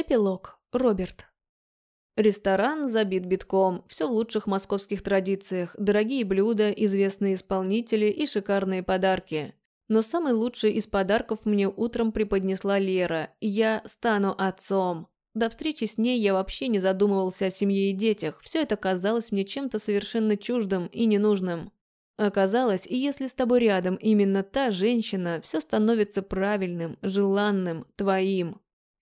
Эпилог. Роберт. Ресторан забит битком, все в лучших московских традициях, дорогие блюда, известные исполнители и шикарные подарки. Но самый лучший из подарков мне утром преподнесла Лера. Я стану отцом. До встречи с ней я вообще не задумывался о семье и детях. Все это казалось мне чем-то совершенно чуждым и ненужным. Оказалось, и если с тобой рядом именно та женщина, все становится правильным, желанным, твоим.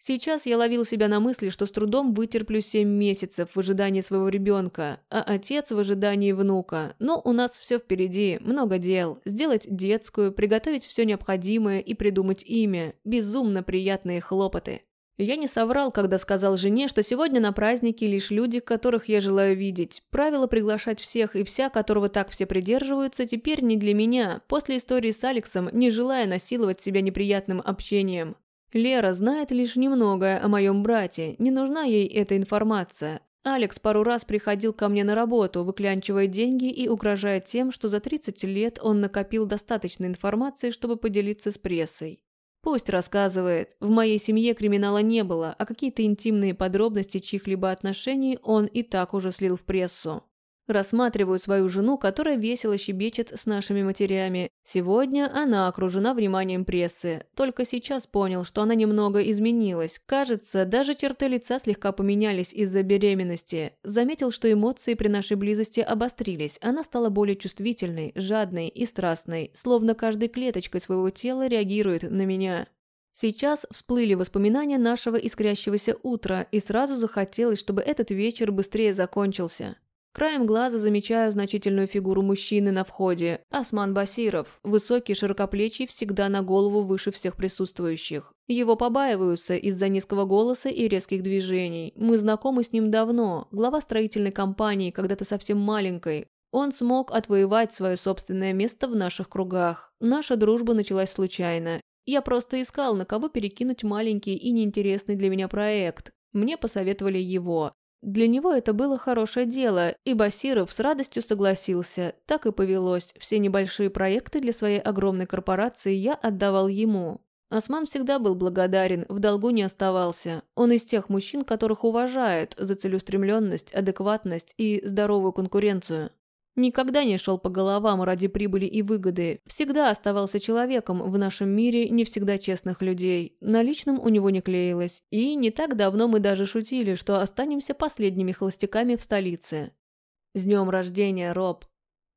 Сейчас я ловил себя на мысли, что с трудом вытерплю семь месяцев в ожидании своего ребенка, а отец в ожидании внука. Но у нас все впереди, много дел. Сделать детскую, приготовить все необходимое и придумать имя. Безумно приятные хлопоты. Я не соврал, когда сказал жене, что сегодня на празднике лишь люди, которых я желаю видеть. Правило приглашать всех и вся, которого так все придерживаются, теперь не для меня, после истории с Алексом, не желая насиловать себя неприятным общением. Лера знает лишь немногое о моем брате, не нужна ей эта информация. Алекс пару раз приходил ко мне на работу, выклянчивая деньги и угрожая тем, что за 30 лет он накопил достаточно информации, чтобы поделиться с прессой. Пусть рассказывает. В моей семье криминала не было, а какие-то интимные подробности чьих-либо отношений он и так уже слил в прессу. Рассматриваю свою жену, которая весело щебечет с нашими матерями. Сегодня она окружена вниманием прессы. Только сейчас понял, что она немного изменилась. Кажется, даже черты лица слегка поменялись из-за беременности. Заметил, что эмоции при нашей близости обострились. Она стала более чувствительной, жадной и страстной, словно каждой клеточкой своего тела реагирует на меня. Сейчас всплыли воспоминания нашего искрящегося утра, и сразу захотелось, чтобы этот вечер быстрее закончился. Краем глаза замечаю значительную фигуру мужчины на входе. Осман Басиров, высокий, широкоплечий, всегда на голову выше всех присутствующих. Его побаиваются из-за низкого голоса и резких движений. Мы знакомы с ним давно. Глава строительной компании, когда-то совсем маленькой. Он смог отвоевать свое собственное место в наших кругах. Наша дружба началась случайно. Я просто искал, на кого перекинуть маленький и неинтересный для меня проект. Мне посоветовали его. Для него это было хорошее дело, и Басиров с радостью согласился. Так и повелось. Все небольшие проекты для своей огромной корпорации я отдавал ему. Осман всегда был благодарен, в долгу не оставался. Он из тех мужчин, которых уважают за целеустремленность, адекватность и здоровую конкуренцию. Никогда не шел по головам ради прибыли и выгоды. Всегда оставался человеком в нашем мире не всегда честных людей. На личном у него не клеилось. И не так давно мы даже шутили, что останемся последними холостяками в столице. С днем рождения, Роб.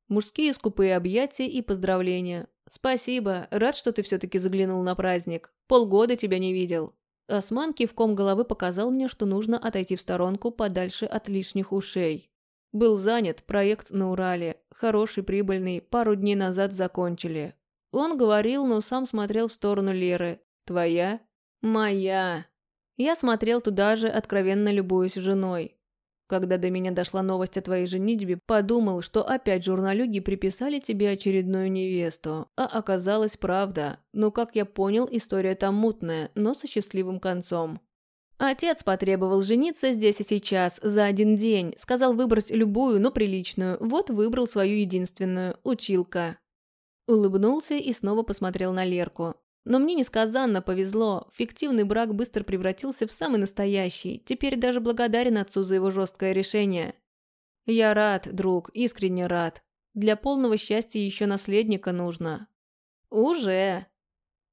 Мужские скупые объятия и поздравления. Спасибо, рад, что ты все-таки заглянул на праздник. Полгода тебя не видел. Осман кивком головы показал мне, что нужно отойти в сторонку подальше от лишних ушей. Был занят проект на Урале, хороший, прибыльный, пару дней назад закончили. Он говорил, но сам смотрел в сторону Леры. «Твоя?» «Моя!» Я смотрел туда же, откровенно любуясь женой. Когда до меня дошла новость о твоей женитьбе, подумал, что опять журналюги приписали тебе очередную невесту. А оказалось правда. Но, как я понял, история там мутная, но со счастливым концом. Отец потребовал жениться здесь и сейчас, за один день. Сказал выбрать любую, но приличную. Вот выбрал свою единственную – училка. Улыбнулся и снова посмотрел на Лерку. Но мне несказанно повезло. Фиктивный брак быстро превратился в самый настоящий. Теперь даже благодарен отцу за его жесткое решение. Я рад, друг, искренне рад. Для полного счастья еще наследника нужно. Уже.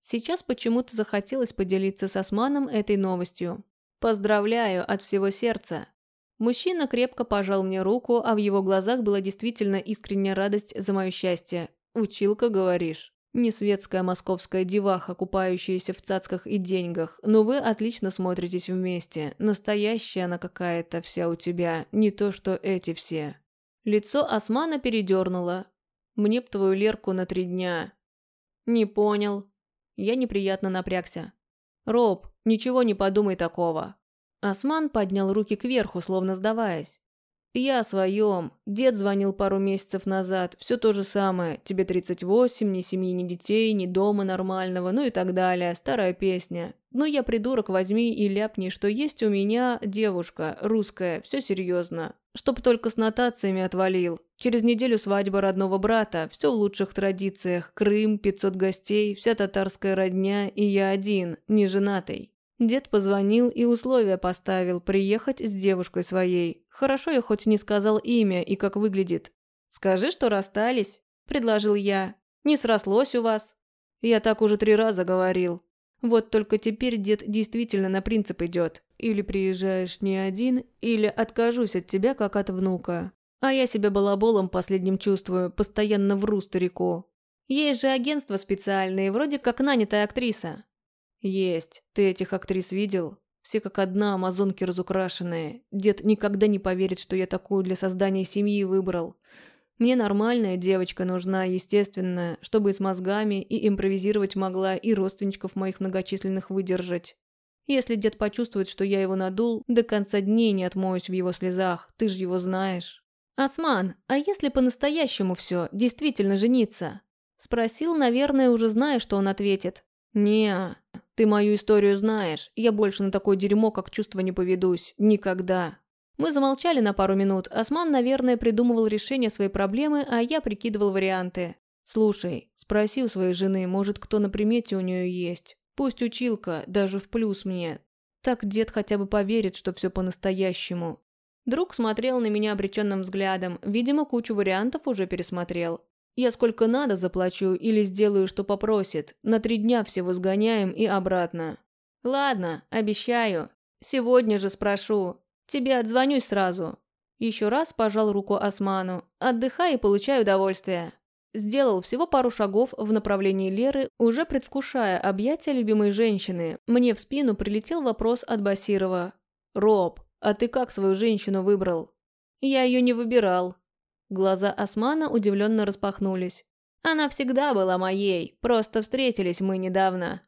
Сейчас почему-то захотелось поделиться с Османом этой новостью. Поздравляю от всего сердца. Мужчина крепко пожал мне руку, а в его глазах была действительно искренняя радость за мое счастье. «Училка, говоришь?» Не светская московская деваха, купающаяся в цацках и деньгах, но вы отлично смотритесь вместе. Настоящая она какая-то вся у тебя, не то что эти все. Лицо Османа передернуло. Мне б твою Лерку на три дня. Не понял. Я неприятно напрягся. Роб, Ничего не подумай такого». Осман поднял руки кверху, словно сдаваясь. «Я о своем. Дед звонил пару месяцев назад. Все то же самое. Тебе 38, ни семьи, ни детей, ни дома нормального, ну и так далее. Старая песня. Ну я, придурок, возьми и ляпни, что есть у меня девушка, русская, все серьезно. Чтоб только с нотациями отвалил. Через неделю свадьба родного брата, все в лучших традициях. Крым, 500 гостей, вся татарская родня и я один, не женатый. Дед позвонил и условия поставил приехать с девушкой своей. Хорошо я хоть не сказал имя и как выглядит. «Скажи, что расстались», – предложил я. «Не срослось у вас». Я так уже три раза говорил. Вот только теперь дед действительно на принцип идет. Или приезжаешь не один, или откажусь от тебя, как от внука. А я себя балаболом последним чувствую, постоянно вру старику. Есть же агентство специальное, вроде как нанятая актриса. Есть. Ты этих актрис видел? Все как одна, амазонки разукрашенные. Дед никогда не поверит, что я такую для создания семьи выбрал. Мне нормальная девочка нужна, естественно, чтобы и с мозгами, и импровизировать могла, и родственничков моих многочисленных выдержать. Если дед почувствует, что я его надул, до конца дней не отмоюсь в его слезах, ты же его знаешь. «Осман, а если по-настоящему все, действительно жениться?» Спросил, наверное, уже зная, что он ответит. не ты мою историю знаешь, я больше на такое дерьмо, как чувство не поведусь. Никогда». Мы замолчали на пару минут. Осман, наверное, придумывал решение своей проблемы, а я прикидывал варианты. «Слушай, спроси у своей жены, может, кто на примете у нее есть. Пусть училка, даже в плюс мне. Так дед хотя бы поверит, что все по-настоящему. Друг смотрел на меня обреченным взглядом, видимо, кучу вариантов уже пересмотрел. Я сколько надо заплачу или сделаю, что попросит. На три дня всего сгоняем и обратно. Ладно, обещаю. Сегодня же спрошу. Тебе отзвонюсь сразу. Еще раз пожал руку Осману. Отдыхай и получай удовольствие. Сделал всего пару шагов в направлении Леры, уже предвкушая объятия любимой женщины. Мне в спину прилетел вопрос от Басирова. «Роб, а ты как свою женщину выбрал?» «Я ее не выбирал». Глаза Османа удивленно распахнулись. «Она всегда была моей, просто встретились мы недавно».